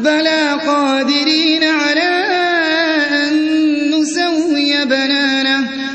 بلى قادرين على أن نسوي بنانه.